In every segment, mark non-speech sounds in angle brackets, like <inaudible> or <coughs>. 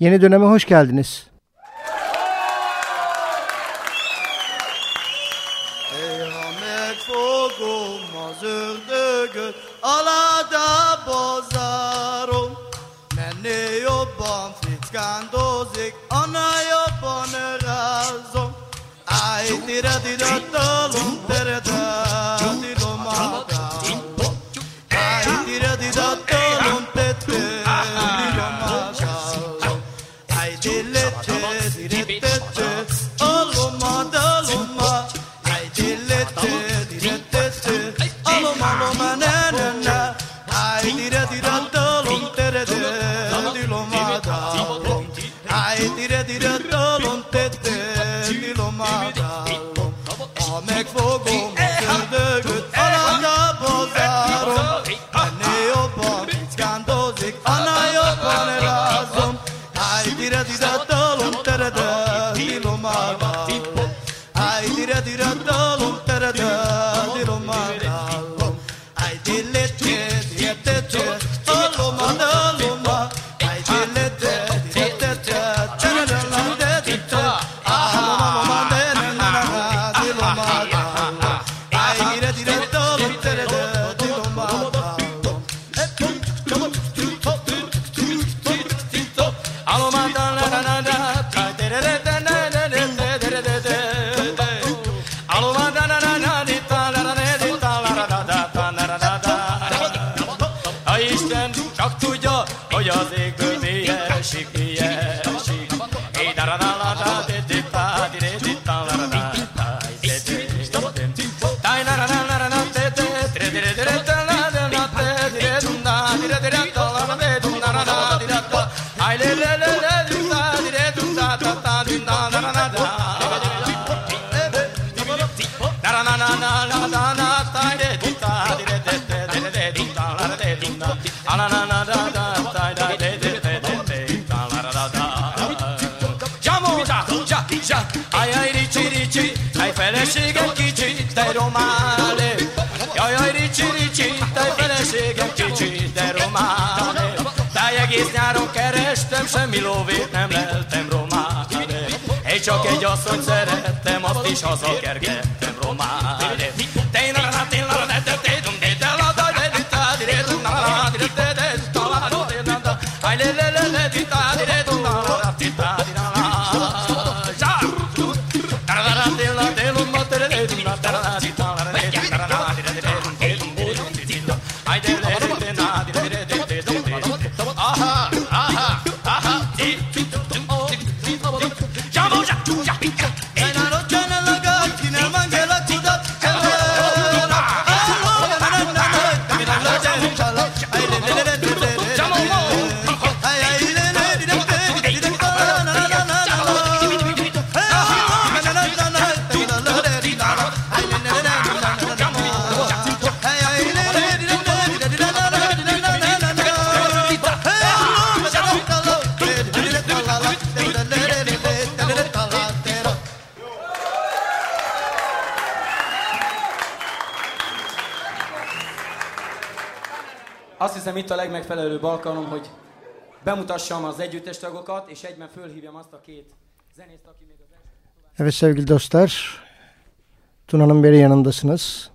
Yeni döneme hoş geldiniz. Tira, tira, tolum, tere, tere. Ja, ajaj, ricsi, ricsi, hely feleségem kicsi, te romálé. Ajaj, ricsi, ricsi, te feleségem kicsi, te romálé. Táj egész nyáron kerestem, semmi lóvét nem leltem romálé. Egy csak egy asszony szerettem, azt is hazakergettem romálé. Hiszem itt a legmegfelelőbb alkalom, hogy bemutassam az együttestagokat, és egyben fölhívjam azt a két zenészt, aki még az első... Evet sevgili dostlar, Tuna'nın beri yanındasınız.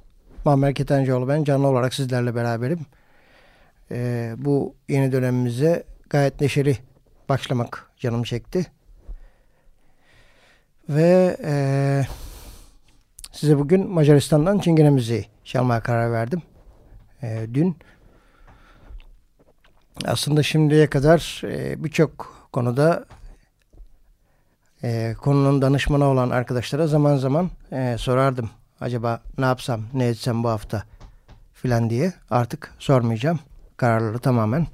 Muammer Ketencoğlu ben, canlı olarak sizlerle beraberim. Ee, bu yeni dönemimize gayet neşeli başlamak canım çekti. Ve e, size bugün Macaristan'dan Çingene müziği çalmaya karar verdim. E, dün aslında şimdiye kadar e, birçok konuda e, konunun danışmanı olan arkadaşlara zaman zaman e, sorardım. Acaba ne yapsam, ne etsem bu hafta filan diye. Artık sormayacağım. Kararları tamamen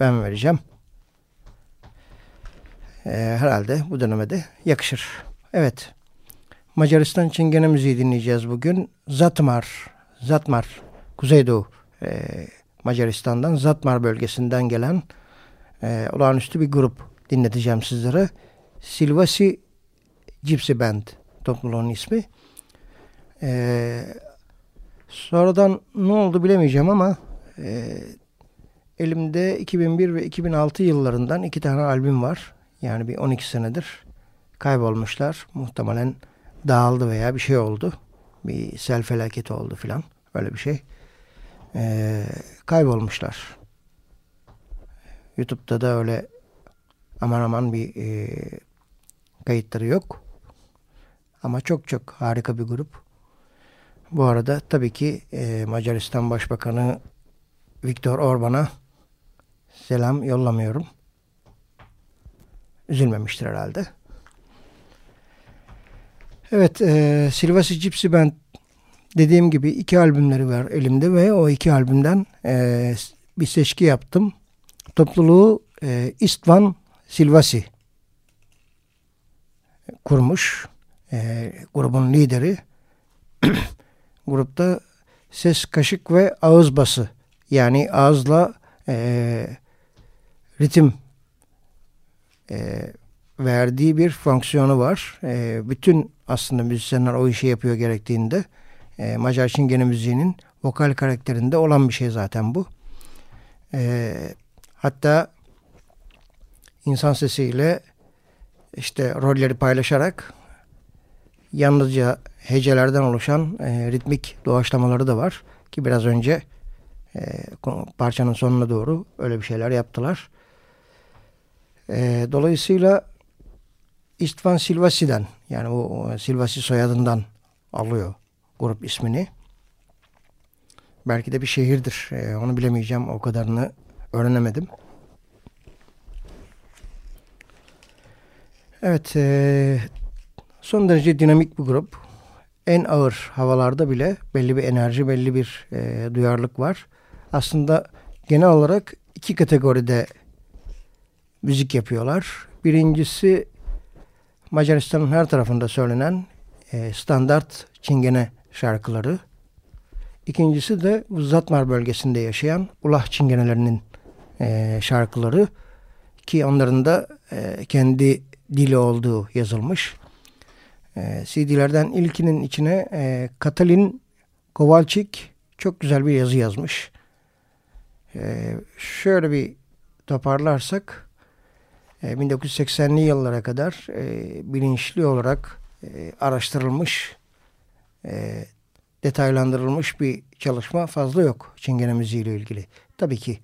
ben vereceğim. Herhalde bu döneme de yakışır. Evet. Macaristan Çingene müziği dinleyeceğiz bugün. Zatmar, Zatmar, Kuzeydoğu e, Macaristan'dan, Zatmar bölgesinden gelen e, olağanüstü bir grup dinleteceğim sizlere. Silvasi Gypsy Band topluluğun ismi. E, sonradan ne oldu bilemeyeceğim ama e, elimde 2001 ve 2006 yıllarından iki tane albüm var. Yani bir 12 senedir kaybolmuşlar. Muhtemelen dağıldı veya bir şey oldu. Bir sel felaketi oldu filan. Öyle bir şey. Ee, kaybolmuşlar. YouTube'da da öyle aman aman bir e, kayıtları yok. Ama çok çok harika bir grup. Bu arada tabii ki e, Macaristan Başbakanı Viktor Orban'a selam yollamıyorum. Üzülmemiştir herhalde. Evet, e, Silvasi Gypsy Band dediğim gibi iki albümleri var elimde ve o iki albümden e, bir seçki yaptım. Topluluğu e, Istvan Silvasi kurmuş. E, grubun lideri. <coughs> Grupta ses, kaşık ve ağız bası yani ağızla e, ritim e, verdiği bir fonksiyonu var. E, bütün aslında müzisyenler o işi yapıyor gerektiğinde e, Macar Çingene müziğinin vokal karakterinde olan bir şey zaten bu. E, hatta insan sesiyle işte rolleri paylaşarak yalnızca hecelerden oluşan e, ritmik doğaçlamaları da var. Ki biraz önce e, parçanın sonuna doğru öyle bir şeyler yaptılar. E, dolayısıyla İstvan Silvasi'den yani bu Silvasi soyadından alıyor grup ismini. Belki de bir şehirdir. E, onu bilemeyeceğim. O kadarını öğrenemedim. Evet. E, son derece dinamik bir grup. En ağır havalarda bile belli bir enerji, belli bir e, duyarlılık var. Aslında genel olarak iki kategoride müzik yapıyorlar. Birincisi Macaristan'ın her tarafında söylenen e, standart çingene şarkıları. İkincisi de Zatmar bölgesinde yaşayan Ulah çingenelerinin e, şarkıları ki onların da e, kendi dili olduğu yazılmış. E, CD'lerden ilkinin içine e, Katalin Kovalçik çok güzel bir yazı yazmış. E, şöyle bir toparlarsak 1980'li e, yıllara kadar e, bilinçli olarak e, araştırılmış, e, detaylandırılmış bir çalışma fazla yok Çingene müziği ile ilgili. Tabii ki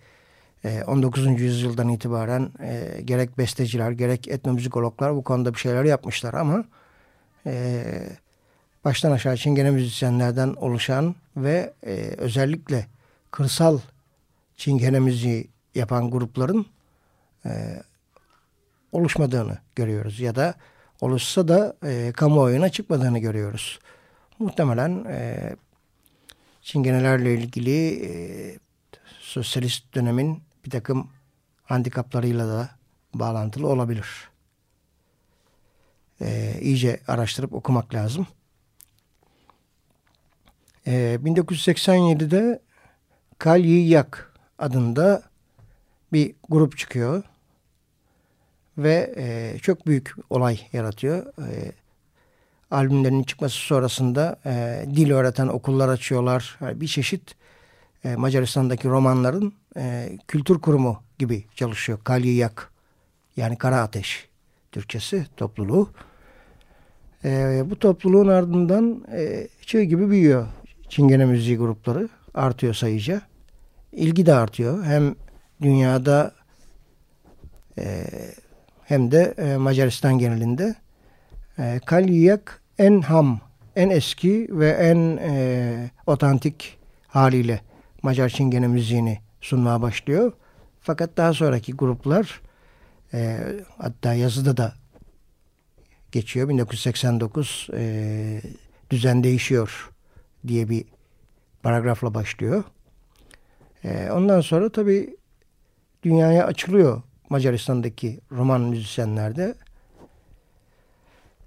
e, 19. yüzyıldan itibaren e, gerek besteciler gerek etnomüzikologlar bu konuda bir şeyler yapmışlar ama e, baştan aşağı Çingene müzisyenlerden oluşan ve e, özellikle kırsal Çingene müziği yapan grupların e, oluşmadığını görüyoruz ya da oluşsa da e, kamuoyuna çıkmadığını görüyoruz. Muhtemelen e, çingenelerle ilgili e, sosyalist dönemin bir takım handikaplarıyla da bağlantılı olabilir. E, iyice araştırıp okumak lazım. E, 1987'de Kalyiyak adında bir grup çıkıyor ve e, çok büyük olay yaratıyor. E, albümlerinin çıkması sonrasında e, dil öğreten okullar açıyorlar. Bir çeşit e, Macaristan'daki romanların e, kültür kurumu gibi çalışıyor. Kalyiyak yani Kara Ateş Türkçesi topluluğu. E, bu topluluğun ardından e, çığ gibi büyüyor Çingene müziği grupları. Artıyor sayıca. İlgi de artıyor. Hem dünyada e, hem de e, Macaristan genelinde. E, Kalyiyak en ham, en eski ve en e, otantik haliyle Macar Çingene müziğini sunmaya başlıyor. Fakat daha sonraki gruplar e, hatta yazıda da geçiyor. 1989 e, düzen değişiyor diye bir paragrafla başlıyor. E, ondan sonra tabii dünyaya açılıyor Macaristan'daki roman müzisyenlerde.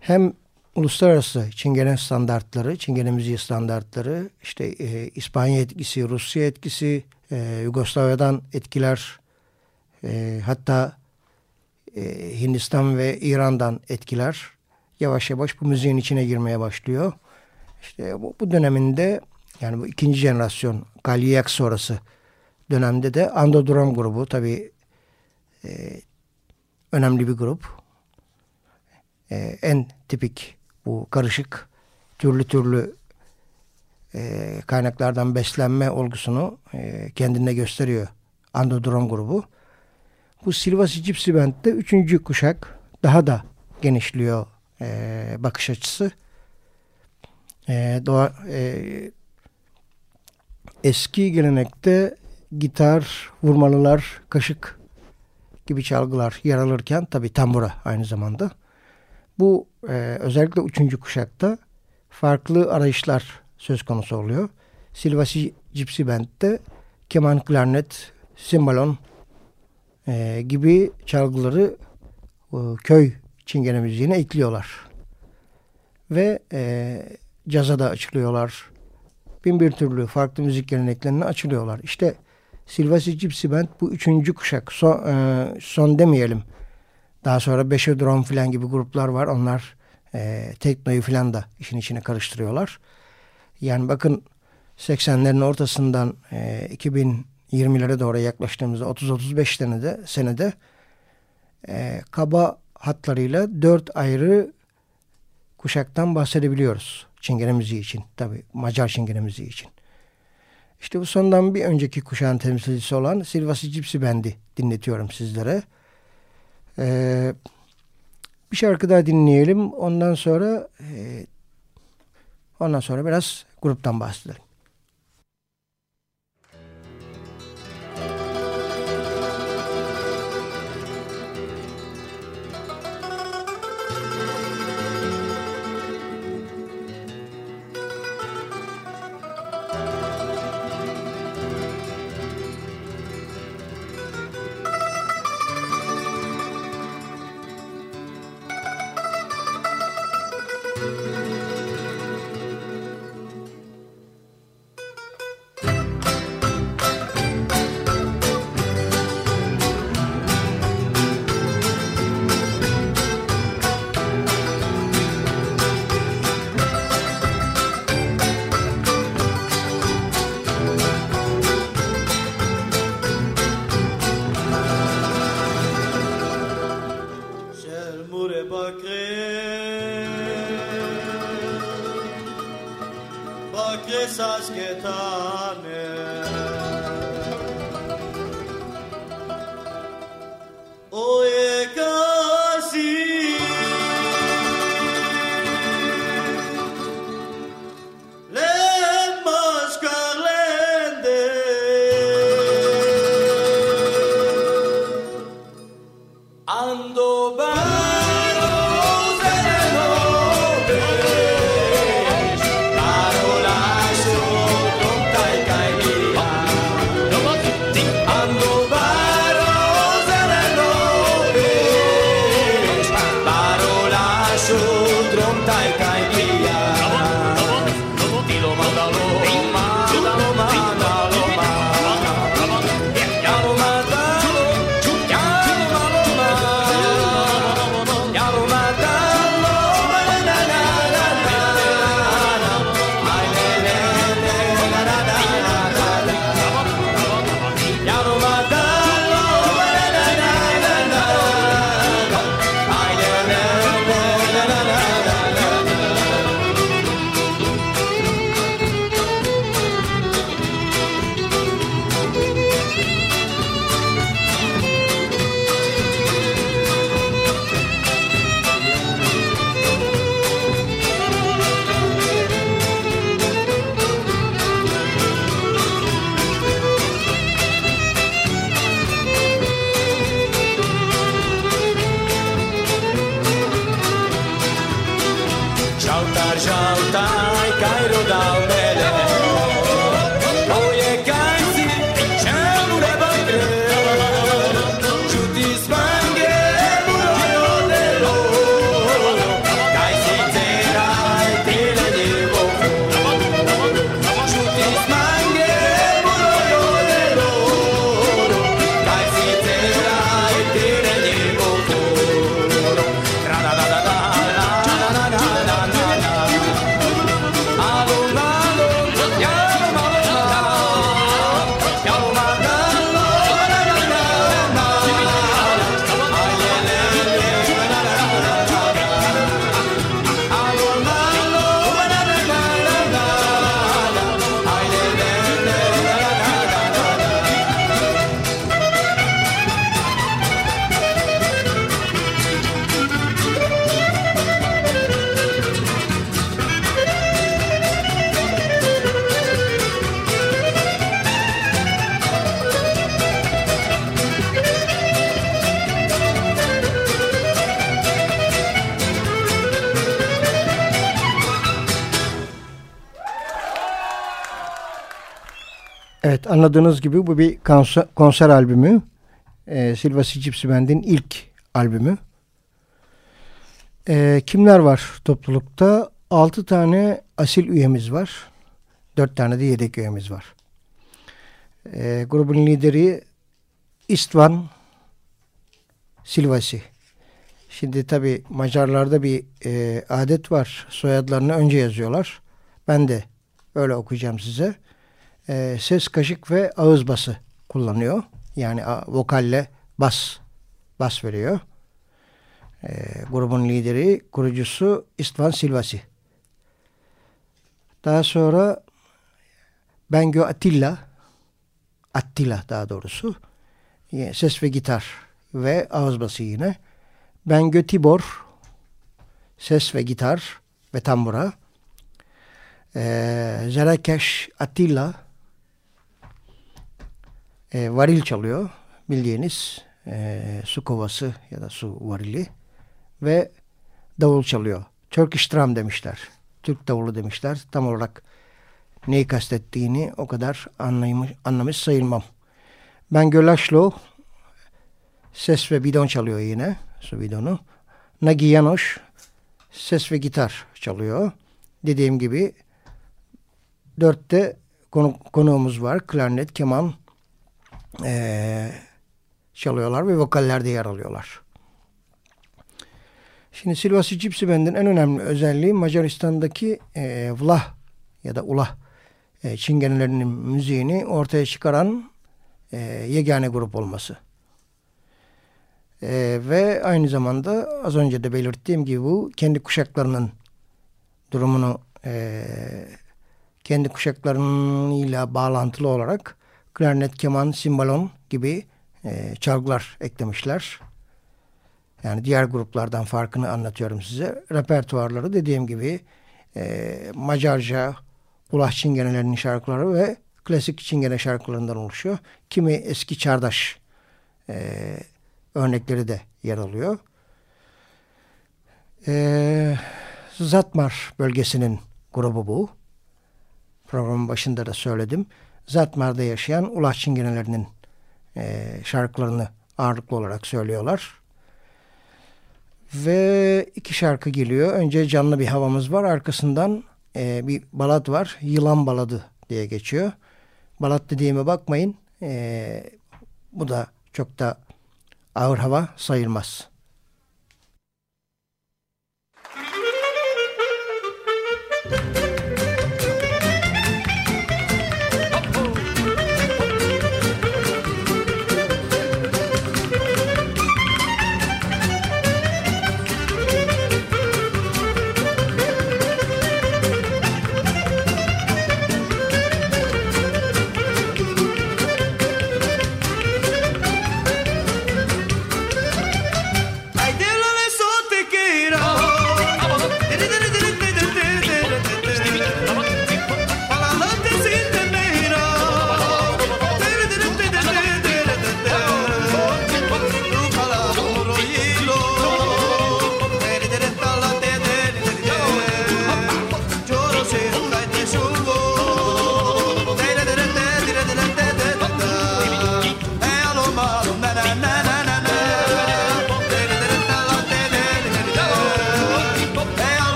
Hem uluslararası Çingene standartları, Çingene müziği standartları, işte e, İspanya etkisi, Rusya etkisi, e, Yugoslavya'dan etkiler, e, hatta e, Hindistan ve İran'dan etkiler yavaş yavaş bu müziğin içine girmeye başlıyor. İşte bu, bu döneminde yani bu ikinci jenerasyon Galiyak sonrası dönemde de Ando Drum grubu tabi e, önemli bir grup. E, en tipik bu karışık türlü türlü e, kaynaklardan beslenme olgusunu e, kendine gösteriyor Ando Drum grubu. Bu Silvasi Gypsy Band'de üçüncü kuşak daha da genişliyor e, bakış açısı. E, doğa, e, eski gelenekte gitar, vurmalılar, kaşık gibi çalgılar yer alırken tabi tambura aynı zamanda. Bu e, özellikle üçüncü kuşakta farklı arayışlar söz konusu oluyor. Silvasi Gypsy Band'de keman, klarnet, simbalon e, gibi çalgıları e, köy çingene müziğine ekliyorlar. Ve e, caza da açılıyorlar. Bin bir türlü farklı müzik geleneklerine açılıyorlar. İşte Silvasi Gypsy Band bu üçüncü kuşak. Son, e, son demeyelim. Daha sonra Beşe Drum filan gibi gruplar var. Onlar e, teknoyu filan da işin içine karıştırıyorlar. Yani bakın 80'lerin ortasından e, 2020'lere doğru yaklaştığımızda 30-35 senede, senede e, kaba hatlarıyla dört ayrı kuşaktan bahsedebiliyoruz. Çingene müziği için. Tabi Macar çingene müziği için. İşte bu sondan bir önceki kuşağın temsilcisi olan Silvasi Gypsy Band'i dinletiyorum sizlere. Ee, bir şarkı daha dinleyelim. Ondan sonra e, ondan sonra biraz gruptan bahsedelim. esas que tane. Anladığınız gibi bu bir konser, konser albümü. E, Silvasi Gypsy Band'in ilk albümü. E, kimler var toplulukta? 6 tane asil üyemiz var. 4 tane de yedek üyemiz var. E, grubun lideri Istvan Silvasi. Şimdi tabi Macarlarda bir e, adet var. Soyadlarını önce yazıyorlar. Ben de öyle okuyacağım size. E, ses kaşık ve ağız bası kullanıyor. Yani a, vokalle bas bas veriyor. E, grubun lideri, kurucusu Istvan Silvasi. Daha sonra Bengö Attila Attila daha doğrusu ses ve gitar ve ağız bası yine. Bengö Tibor ses ve gitar ve tambura. Ee, Zerakeş Attila e, varil çalıyor bildiğiniz e, su kovası ya da su varili ve davul çalıyor. Turkish drum demişler. Türk davulu demişler. Tam olarak neyi kastettiğini o kadar anlamış, anlamış sayılmam. Ben Gölaşlo ses ve bidon çalıyor yine. Su bidonu. Nagi Yanoş ses ve gitar çalıyor. Dediğim gibi dörtte konu, konuğumuz var. Klarnet, keman ee, çalıyorlar ve vokallerde yer alıyorlar. Şimdi Silvasi Gypsy Band'in en önemli özelliği Macaristan'daki e, Vlah ya da Ulah e, çingenelerinin müziğini ortaya çıkaran e, yegane grup olması. E, ve aynı zamanda az önce de belirttiğim gibi bu kendi kuşaklarının durumunu e, kendi kuşaklarıyla bağlantılı olarak klarnet, keman, simbalon gibi e, çalgılar eklemişler. Yani diğer gruplardan farkını anlatıyorum size. Repertuarları dediğim gibi e, Macarca, Ulah Çingenelerinin şarkıları ve klasik Çingene şarkılarından oluşuyor. Kimi eski çağdaş e, örnekleri de yer alıyor. E, Zatmar bölgesinin grubu bu. Programın başında da söyledim. Zatmar'da yaşayan Ulah Çingenelerinin e, şarkılarını ağırlıklı olarak söylüyorlar. Ve iki şarkı geliyor. Önce canlı bir havamız var. Arkasından e, bir balad var. Yılan baladı diye geçiyor. Balad dediğime bakmayın. E, bu da çok da ağır hava sayılmaz.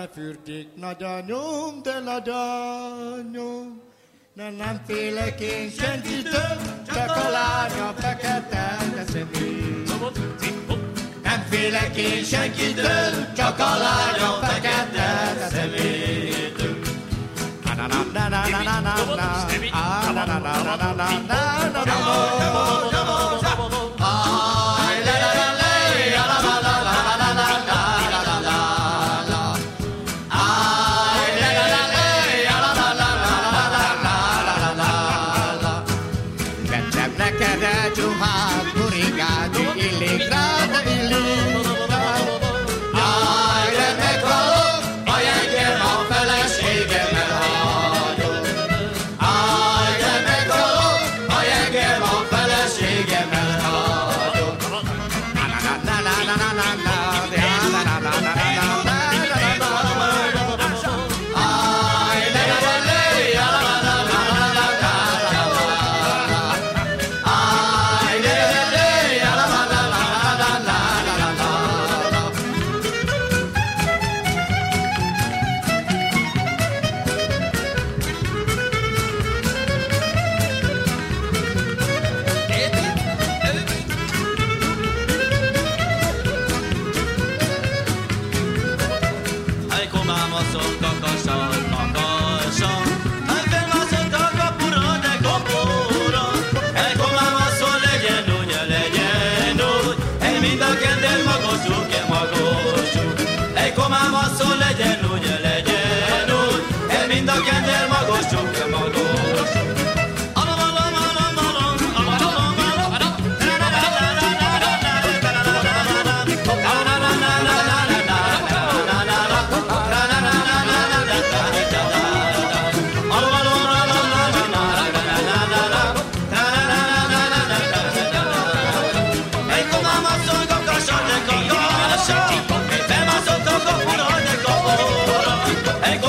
Benne fürdik nagy anyom, de nagy anyom. De nem félek én senkitől, csak a lánya fekete szemű. Nem félek én senkitől, csak a lánya fekete na na na na na na na na na na na na na na na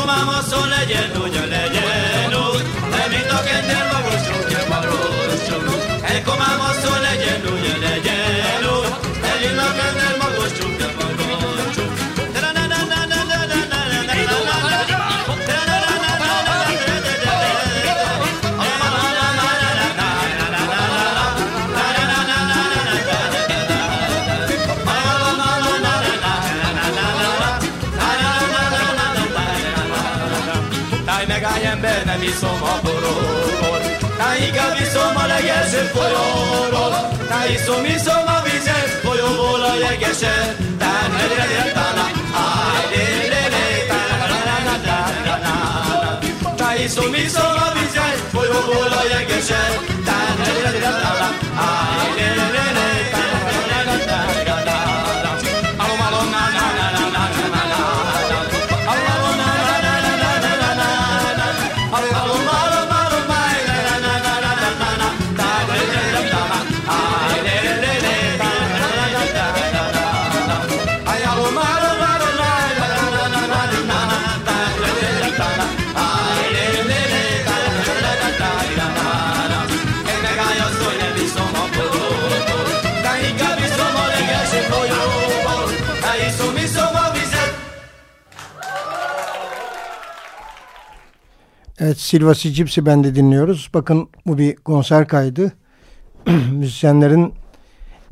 Tomám asszony legyen, hogy a legyen. poloro Ta isomiso ma bizet Poyobola ye geçer Tan hele hele tana Haydi lele tana tana tana tana Ta isomiso ma bizet Poyobola ye geçer Tan hele hele tana Haydi lele Evet Silvasi Cipsi Band'i dinliyoruz. Bakın bu bir konser kaydı. <clears throat> Müzisyenlerin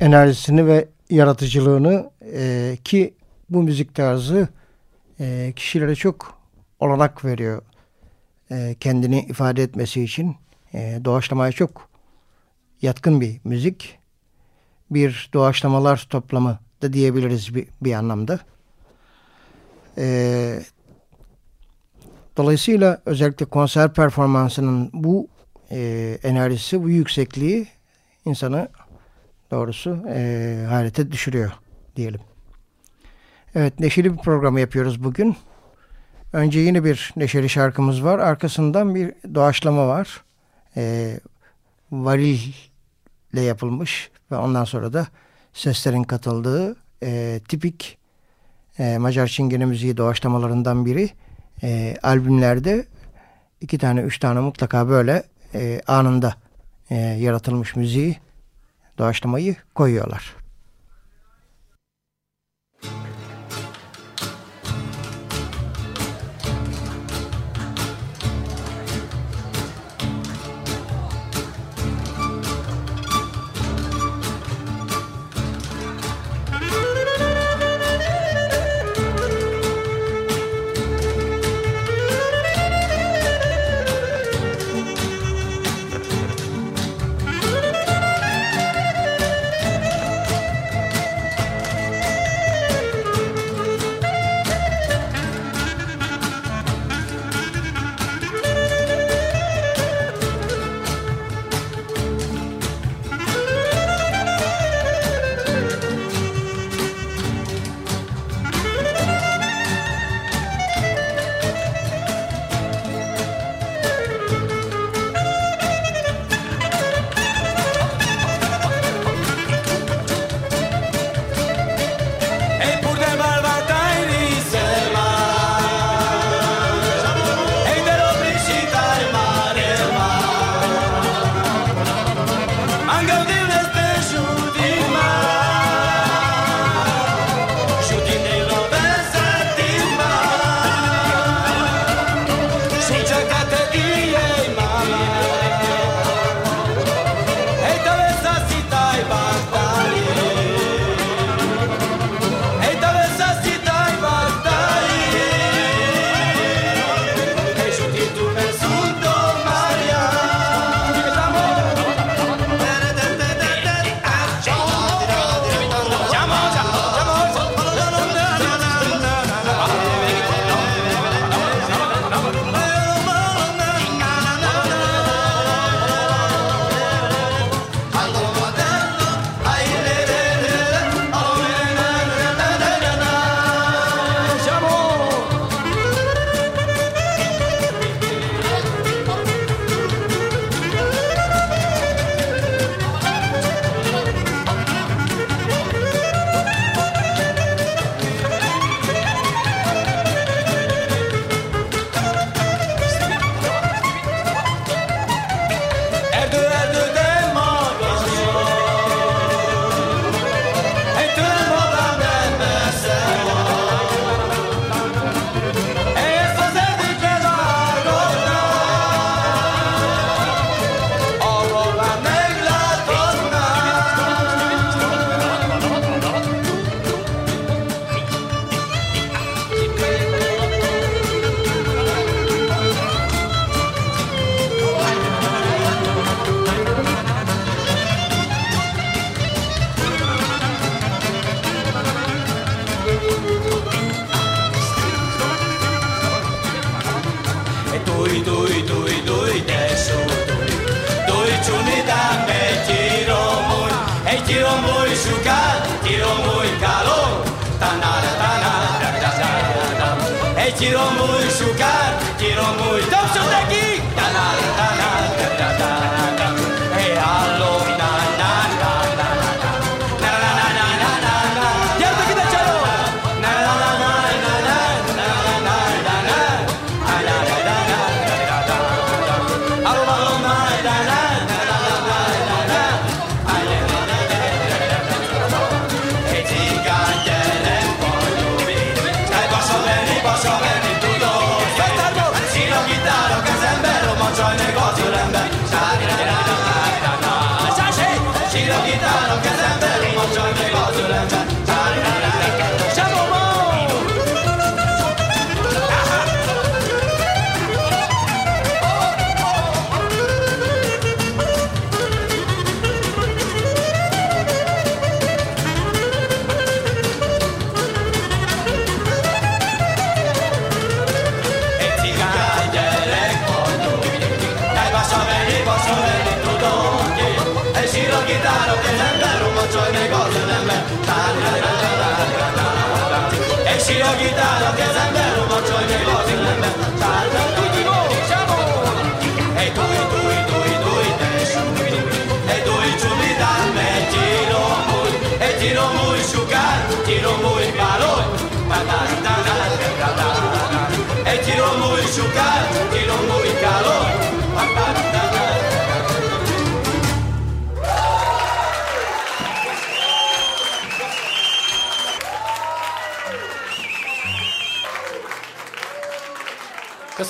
enerjisini ve yaratıcılığını e, ki bu müzik tarzı e, kişilere çok olanak veriyor. E, kendini ifade etmesi için e, doğaçlamaya çok yatkın bir müzik. Bir doğaçlamalar toplamı da diyebiliriz bir, bir anlamda. E, Dolayısıyla özellikle konser performansının bu e, enerjisi, bu yüksekliği insanı doğrusu e, hayrete düşürüyor diyelim. Evet neşeli bir program yapıyoruz bugün. Önce yine bir neşeli şarkımız var. Arkasından bir doğaçlama var. E, varille yapılmış ve ondan sonra da seslerin katıldığı e, tipik e, Macar Çingene müziği doğaçlamalarından biri e, albümlerde iki tane üç tane mutlaka böyle e, anında e, yaratılmış müziği doğaçlamayı koyuyorlar.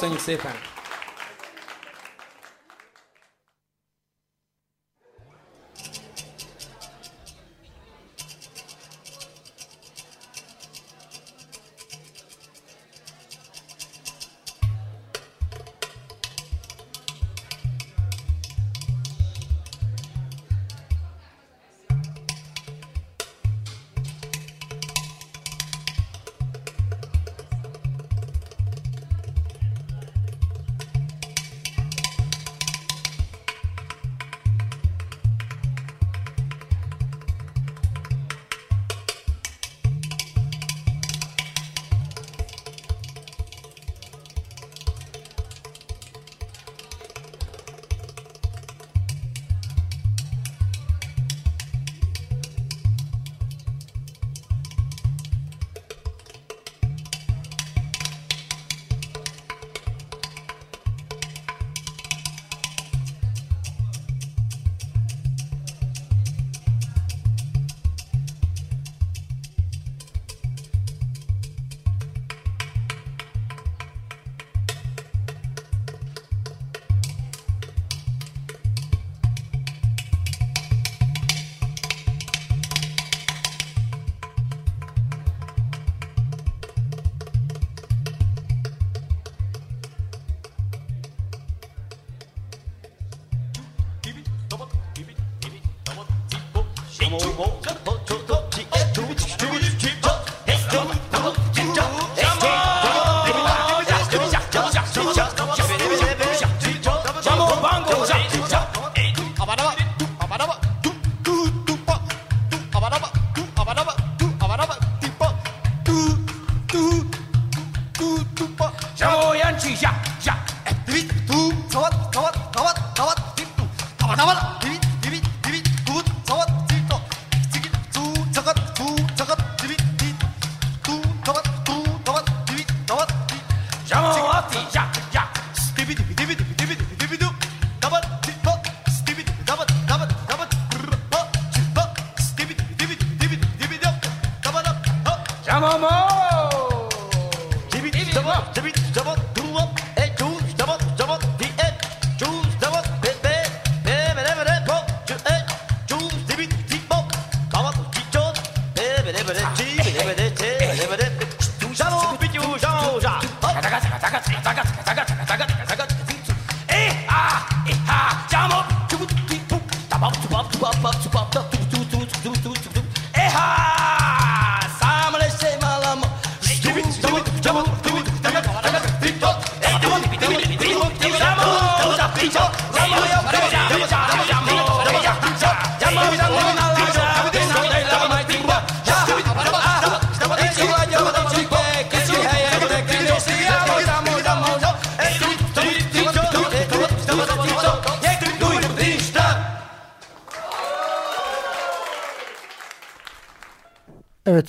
sangue ser, cara.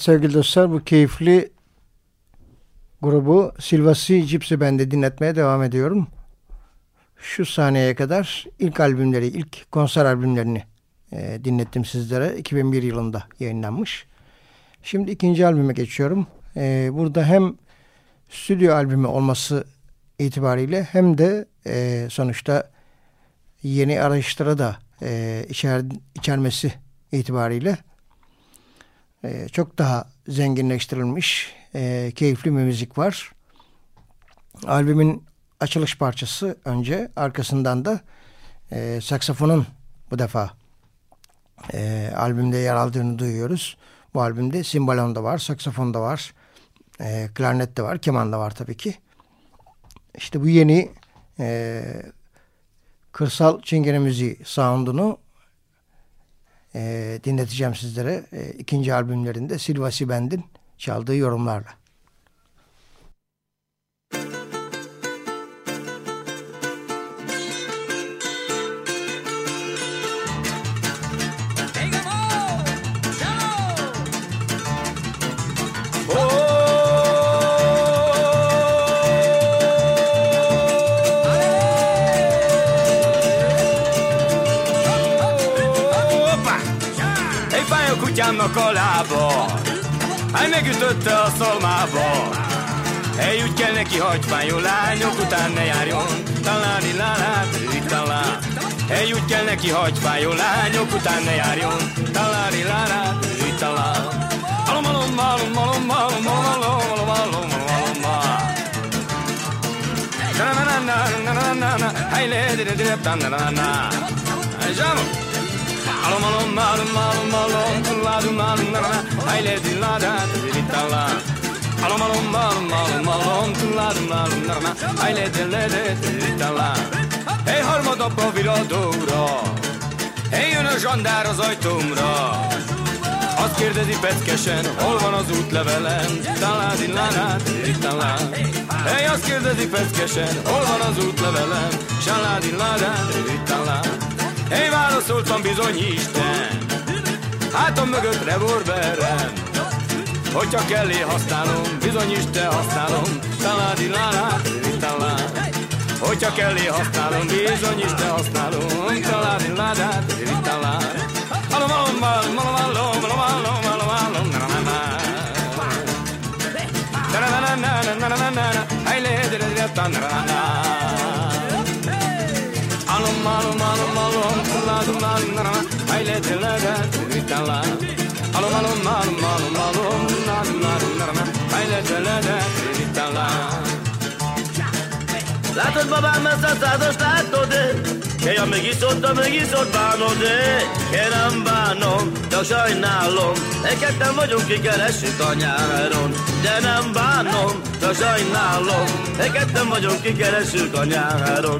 Sevgili dostlar bu keyifli grubu Silvasi Gypsy Band'e dinletmeye devam ediyorum. Şu saniyeye kadar ilk albümleri, ilk konser albümlerini e, dinlettim sizlere. 2001 yılında yayınlanmış. Şimdi ikinci albüme geçiyorum. E, burada hem stüdyo albümü olması itibariyle hem de e, sonuçta yeni arayışlara da e, içer, içermesi itibariyle e, çok daha zenginleştirilmiş e, keyifli bir müzik var. Albümün açılış parçası önce arkasından da e, saksafonun bu defa e, albümde yer aldığını duyuyoruz. Bu albümde simbalon da var, saksafon da var, e, klarnet de var, keman da var tabii ki. İşte bu yeni e, kırsal çingene müziği sound'unu e, dinleteceğim sizlere. E, ikinci albümlerinde Silvasi Band'in çaldığı yorumlarla. Kutyámnak a lába, Hány megütötte a szalmába. Úgy kell neki hagyfányó lányok után ne járjon, taláni lálát, talán. Úgy kell neki hagyfányó lányok után ne járjon, taláni lálát, talán. Alom, alom, alom, alom, alom, alom, alom, alom, alom, alom, na na na na na na na, na na na na. Alom alom alom alom alom ladum alom na Malum malum malum malum malum ladu malum lana aile dilada dilitala. Malum malum malum malum malum ladu malum lana aile dilada dilitala. Hej harmada bavira dóra, hej jön a zsandár az ajtómra. Azt kérdezi peckesen, hol van az útlevelem? Talán illánát, talán. Hely, azt kérdezi peckesen, hol van az útlevelem? Saládin ládán, talán. Én válaszoltam bizony Isten, hátam mögött revolverem. Hogyha kellé használom, bizony Isten használom, taládi lálá, talán. Hogyha kellé használom, bizony Isten használom, taládi ládát, talán. Alom, alom, alom, alom, alom, alom, alom, alom, alom, na na na na na na na na na na na na lady, lady, na na na na malum malum malum kulladum malum nara aile telada vitala malum malum malum malum malum malum malum nara aile telada vitala Látod babám ezt a százas, látod Ke ja megiszottam, megiszott bánod Ke nem bánom, csak sajnálom. E ketten vagyunk, kikeressük a nyáron. De nem bánom, csak sajnálom. E ketten vagyunk, kikeressük a nyáron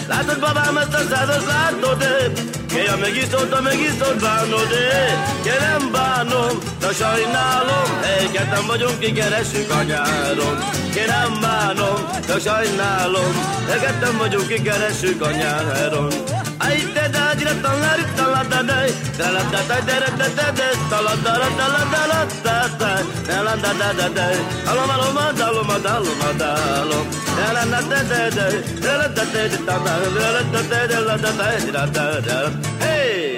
Látod babám ezt a százas, látod-e? Kéja megisztott, a megisztott, bánod-e? Ke bánom, de sajnálom, Helyketten vagyunk, kikeressük a nyáron. Ke nem bánom, de sajnálom, Helyketten vagyunk, kikeressük a nyáron. Hey!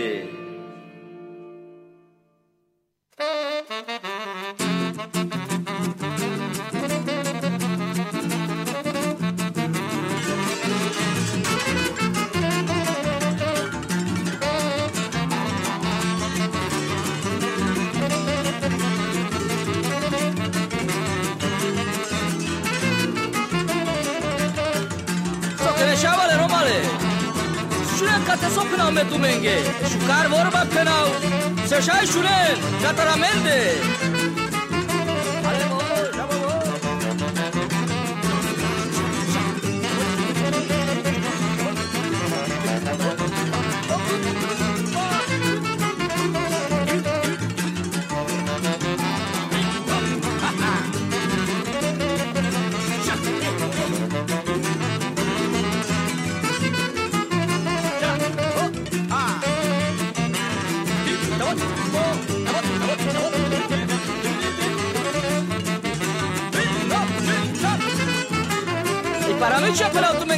ate sokna me tu menge shukar vor ba penau se shai shure kataramente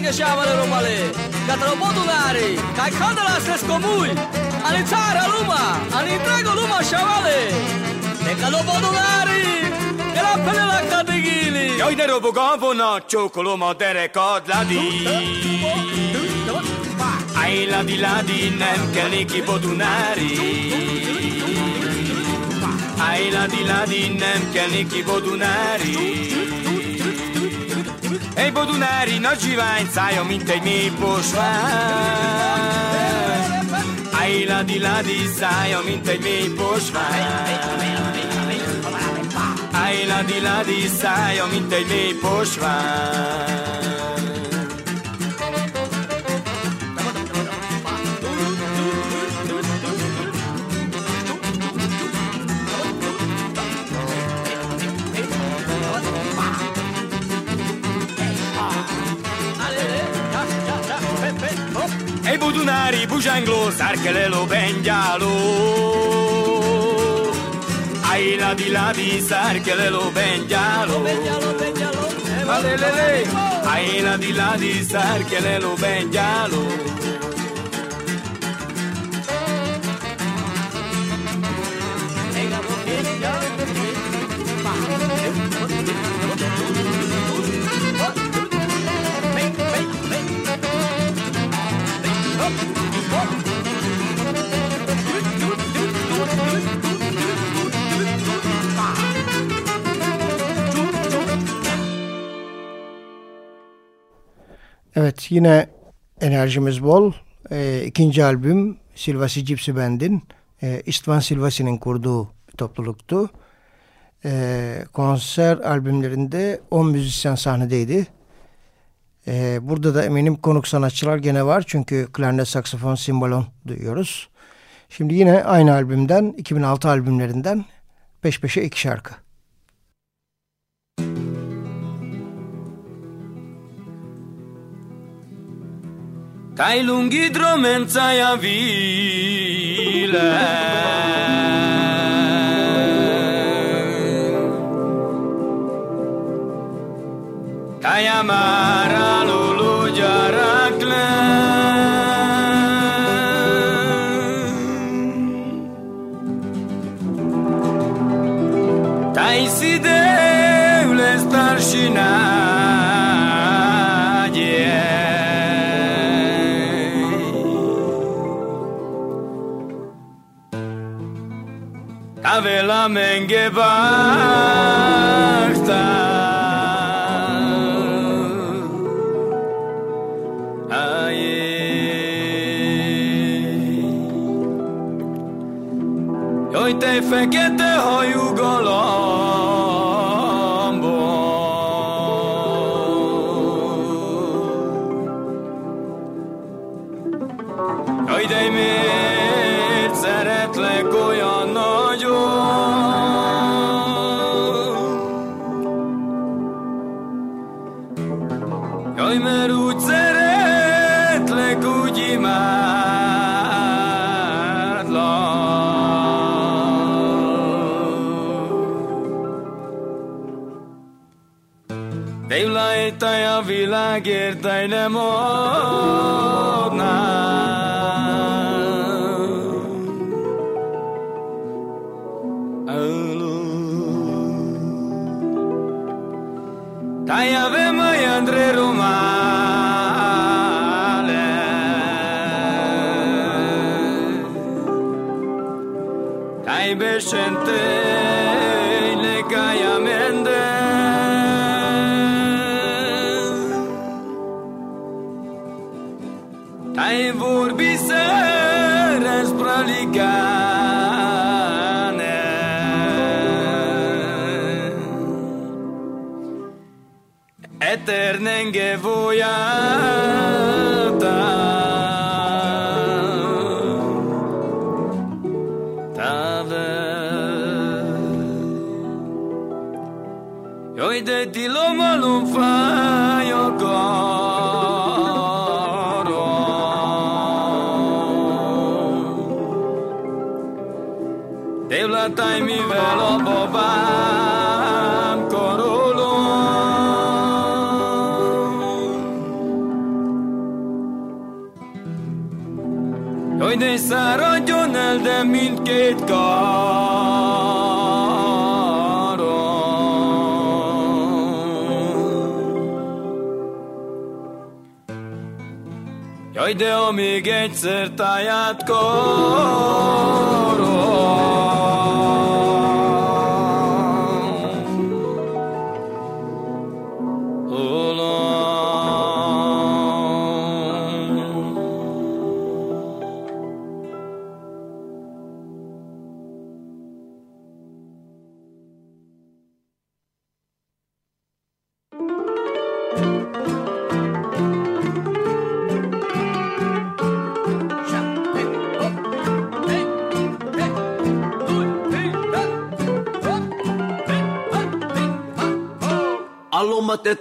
che chiamano in romale, che troppo tunari, che canta la stessa comui, all'inzara luma, all'intrago luma sciavale, e che dopo tunari, che la pelle la categhili. Io ne robo gombo no, ciocolo mo te record di. Ai la di la di, nem che li chi potunari. Ai la di la di, nem che li chi potunari. Egy bodunári nagy zsivány szája, mint egy mély posvány. Aj, ladi, ladi, szája, mint egy mély posvány. Aj, ladi, ladi, szája, mint egy mély posvány. Udunari, Bujanglo, Sarkelelo, Benjalo. Ai labi labi, Sarkelelo, Benjalo. Benjalo, Benjalo. Ai labi labi, Sarkelelo, Benjalo. Evet yine enerjimiz bol. E, ikinci albüm Silvasi Gypsy Band'in e, Istvan Silvasi'nin kurduğu bir topluluktu. E, konser albümlerinde 10 müzisyen sahnedeydi. E, burada da eminim konuk sanatçılar gene var. Çünkü klarnet, saksafon, simbalon duyuyoruz. Şimdi yine aynı albümden 2006 albümlerinden peş peşe iki şarkı. Tai lungi dromenca ja vile. Tai amara lulu jarakle Tai si deule staršina Lamen gewacht Aye Oy te fekete hoyu Majd és száradjon el, de mindkét karom Jaj, de amíg egyszer táját kap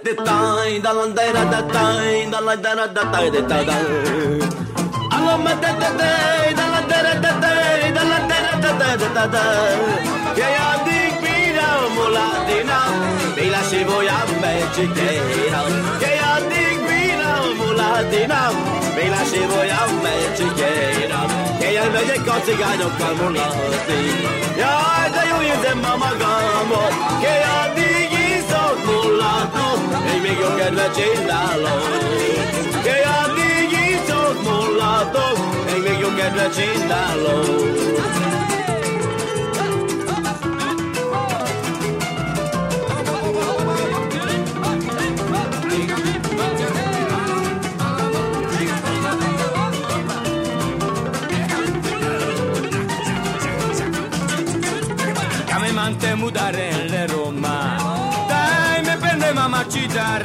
de tai da la da da tai da la da da tai de ta da Allo ma da da da da la da da da da la da da da da da Ya ya di pira mulatina bila si voy a Ke Ya ya di pira mulatina bila si voy a Ke Ya ya me llegó cigano como la Ya da yo y de mamá gamo Que ya di látnom, egy még jobb kedvet csinálok. Jaj, a díjítottul látok, egy még jobb kedvet csinálok. ci died.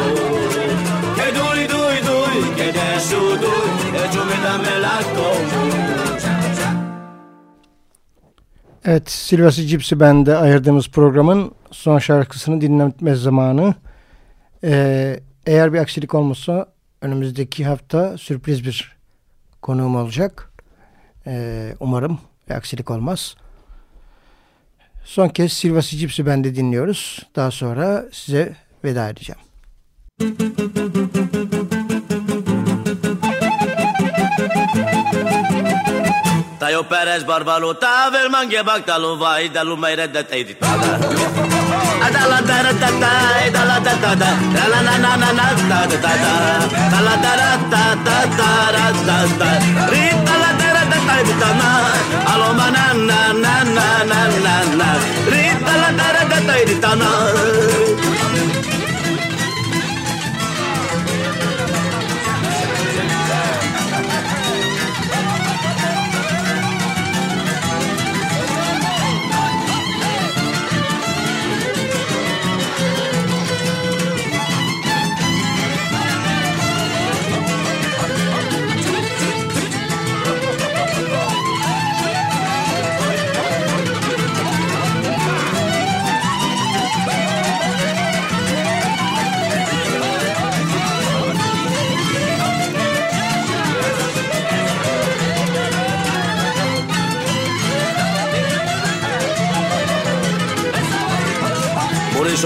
Evet, Silvasi Gypsy Band'e ayırdığımız programın son şarkısını dinleme zamanı. Ee, eğer bir aksilik olmazsa önümüzdeki hafta sürpriz bir konuğum olacak. Ee, umarım bir aksilik olmaz. Son kez Silvasi Gypsy Band'i dinliyoruz. Daha sonra size veda edeceğim. meu peres barbalota Ver mangue bactalo vai da lumeira da teiritada Adala dara tata, edala tata da Da e la na na na na da da da da. Da la dara tata tara da da. Rita la dara tata e vitana Aloma na na na na na na na. Rita la dara tata e vitana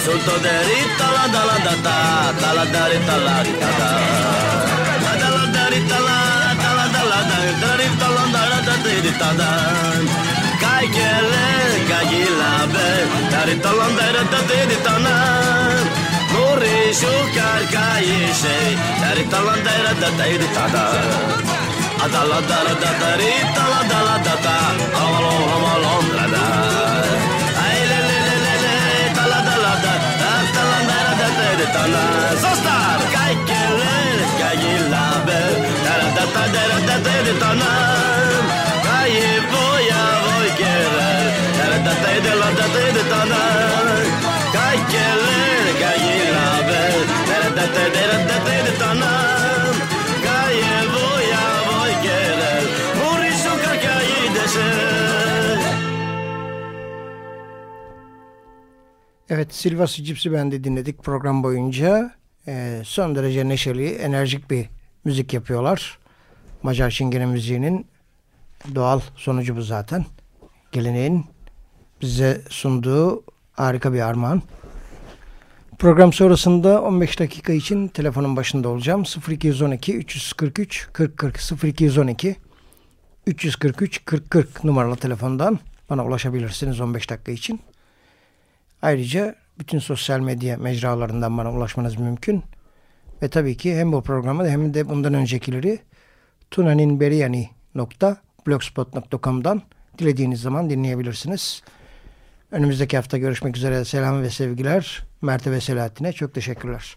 sotto de ritta la da la da da da la da ritta la ritta da la da la da ritta la da la da la da da ritta la da la da da ritta da kai kele kai la be da ritta la da da da ritta na Morri shukar kai she da ritta la da da da da ritta da da la da la da da ritta la da la da da Avalo avalo avalo da Zostar, kaygel, kayelave, da da da da da da tan, vay voya voy quedar, da da da da da da tan, kaygel, kayelave, da da da da da da tan Evet Silvası Cipsi Band'i dinledik program boyunca. Ee, son derece neşeli, enerjik bir müzik yapıyorlar. Macar Çingene müziğinin doğal sonucu bu zaten. Geleneğin bize sunduğu harika bir armağan. Program sonrasında 15 dakika için telefonun başında olacağım. 0212 343 40 40 0212 343 40 40 numaralı telefondan bana ulaşabilirsiniz 15 dakika için. Ayrıca bütün sosyal medya mecralarından bana ulaşmanız mümkün. Ve tabii ki hem bu programı hem de bundan öncekileri tunaninberiyani.blogspot.com'dan dilediğiniz zaman dinleyebilirsiniz. Önümüzdeki hafta görüşmek üzere. Selam ve sevgiler. Mertebe Selahattin'e çok teşekkürler.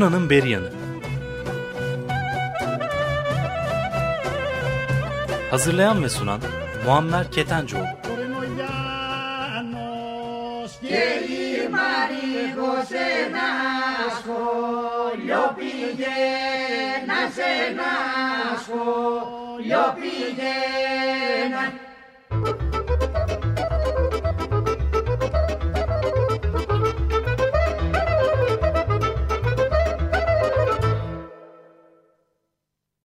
Tuna'nın Beryanı Hazırlayan ve sunan Muammer Ketencoğlu